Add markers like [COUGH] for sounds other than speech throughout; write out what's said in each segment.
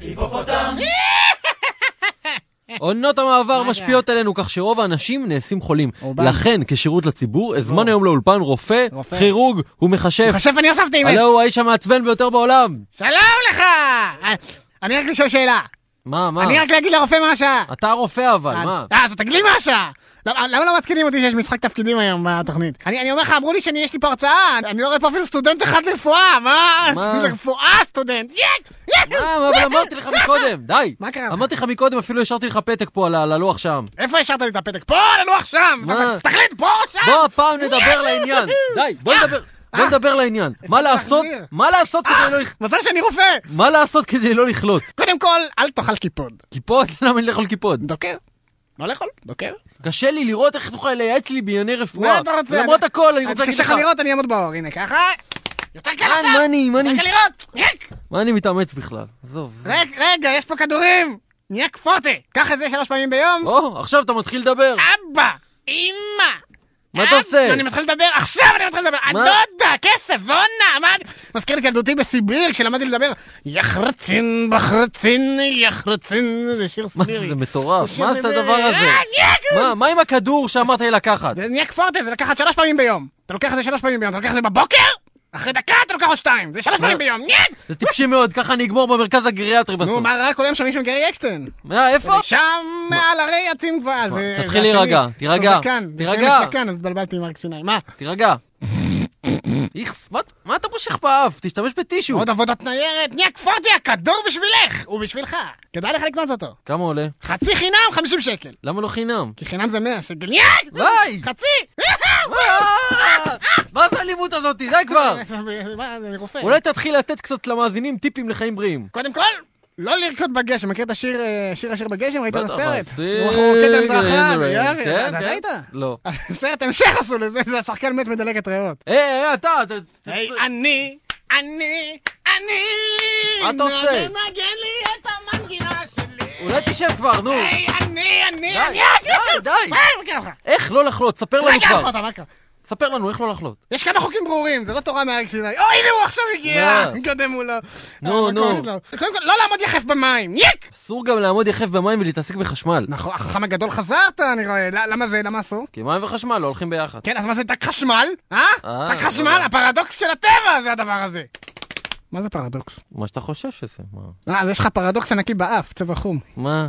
היפופוטם! [LAUGHS] עונות המעבר משפיעות עלינו כך שרוב האנשים נעשים חולים. לכן, כשירות לציבור, הזמן היום לאולפן רופא. כירורג ומכשף. חשב אני הוספתי אימייל. הלו הוא האיש המעצבן ביותר בעולם. שלום לך! אה, אני רק לשאול שאלה. מה, מה? אני רק להגיד לרופא מה השעה. אתה רופא אבל, מה? אה, אז תגיד לי מה השעה. למה למה לא מתקינים אותי שיש משחק תפקידים היום בתוכנית? אני אני אומר לך, אמרו לי שאני, יש לי פה הרצאה, אני לא רואה פה אפילו סטודנט אחד לרפואה, מה? מה? [LAUGHS] לרפואה סטודנט, יק! מה, מה, אבל אמרתי לך מקודם, די. מה קרה לך? אמרתי לך מקודם, אפילו השארתי לך פתק פה על הלוח שם. איפה השארת לי את הפתק? פה על הלוח שם! מה? תחליט, פה או שם! בוא הפעם נדבר לעניין. די, בוא נדבר. בוא נדבר לעניין. מה לעשות? מה לעשות כדי לא לכ- מזל שאני רופא! מה לעשות כדי לא לכלות? קודם כל, אל תאכל קיפוד. קיפוד? [LAUGHS] למה אני לאכול קיפוד? דוקר. לא לאכול, דוקר. קשה לי לראות איך תוכל לייעץ לי בענייני רפואה. מה אתה רוצה? למרות הכל, אני רוצה להגיד קשה לך. לך לראות, אני אעמוד באור, הנה ככה. יותר קל מה- עכשיו! מה אני, מה אני, יותר קל לראות! יק! מה אני מתאמץ בכלל? עזוב. זה- רגע, יש פה כדורים! נהיה קפוטה! קח את זה שלוש פעמים ביום. או, עכשיו אתה מתחיל לדבר. אבא! אמא! מה אתה עושה? אני מתחיל לדבר, עכשיו אני מתחיל לדבר! הדודה! כסף! זונה! מה... מזכיר את ילדותי בסיביר כשלמדתי לדבר יחרצין בחרצין יחרצין זה שיר מה סיבירי. זה מטורף? מה זה. הדבר הזה? אה, מה- מה עם הכדור שאמרת לי לקחת? זה נהיה קפוטה, זה לקחת שלוש פעמים ביום. אתה לוקח את זה שלוש פעמים ביום, אתה לוקח את זה בבוקר, אחרי דקה אתה לוקח עוד שתיים. זה שלוש מה? פעמים ביום, ניאק! זה טיפשי מאוד, ככה אני אגמור במרכז הגריאטרי נו, בסוף. מה רע? כל היום שומעים שם גרי אקשטיין. מה, איפה? שם מעל הרי עצים כבר. תתחיל. להירגע, תירגע, תירגע. אז התבלבלתי עם סיני. מה? תירגע. איכס, מה- אתה מושך באף? תשתמש בטישו. עוד עבודת ניירת, נהיה קפוטי, הכדור בשבילך! הוא בשבילך. כדאי לך לקנות אותו. כמה עולה? חצי חינם, 50 שקל. למה לא חינם? כי חינם זה 100 שקל. ניאק! די! חצי! מה זה האלימות הזאת? די כבר! [LAUGHS] אולי תתחיל לתת קצת למאזינים טיפים לחיים בריאים. קודם כל, לא לרקוד בגשם. מכיר את השיר אה, שיר השיר בגשם? ראית את בטח, הסרט? הסיר- הוא רוקד על ברכה, כן, יאללה, כן, אתה. ראית? לא. [LAUGHS] סרט המשך עשו לזה, זה השחקן מת מדלקת ריאות. היי, היי, אתה, אתה... היי, אני, אני, אני, מה אתה עושה? נגן לי את המנגינה שלי. אולי תשב כבר, נו. היי, אני, אני, די, אני, די, די. לך? איך לא לחלות? ספר לנו כבר. ספר לנו איך לא לחלות. יש כמה חוקים ברורים, זה לא תורה מאריק סיני. אוי, הנה הוא עכשיו הגיע! קודם הוא לא. נו, אה, נו. קודם כל, לא לעמוד יחף במים, ניק! אסור גם לעמוד יחף במים ולהתעסק בחשמל. נכון, החכם הגדול חזרת, אני רואה. למה זה? למה אסור? כי מים וחשמל לא הולכים ביחד. כן, אז מה זה דק חשמל? אה? אה, דק חשמל, לא. הפרדוקס של הטבע זה הדבר הזה. מה זה פרדוקס? מה שאתה חושב שזה, מה? אה, אז יש לך פרדוקס ענקי באף, צבע חום. מה?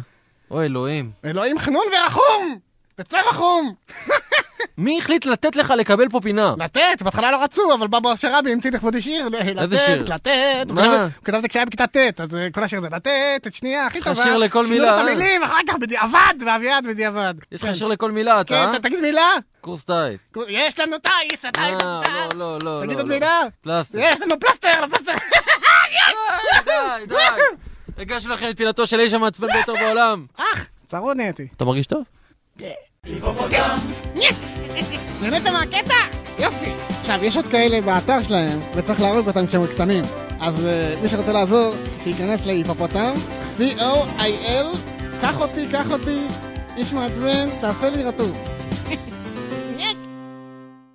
אוי אלוהים. אלוהים חנון ורחום! בצבע חום! [LAUGHS] מי החליט לתת לך לקבל פה פינה? לתת, בהתחלה לא רצו, אבל בבא שראבי המציא לכבודי שיר, לתת, שיר? לתת, מה? הוא כתב את זה כשהיה בכיתה ט', אז אה, כל השיר זה לתת, את שנייה, הכי יש לך טובה. שיר לכל שינו מילה, את אה? המילים, אחר כך בדיעבד, ואביעד בדיעבד. יש כן. לך שיר לכל מילה, אתה? כן, אה? תגיד מילה. קורס טייס. יש לנו טייס, הטייס, אה, הטייס. לא, לא, לא. תגיד לא, עוד לא. מילה. פלסטיק. יש לנו פלסטר, פלסטר. די, די. הגשתי לכם את פינתו של האיש המעצבן ביותר בעולם. אח, צרוד נהייתי. אתה מרגיש טוב? היפופוטם! יס! נהנית מהקטע? יופי. עכשיו, יש עוד כאלה באתר שלהם, וצריך להרוג אותם כשהם קטנים. אז אה, מי שרוצה לעזור, שייכנס להיפופוטם, C-O-I-L, קח אותי, קח אותי, איש מעצבן, תעשה לי רטוב.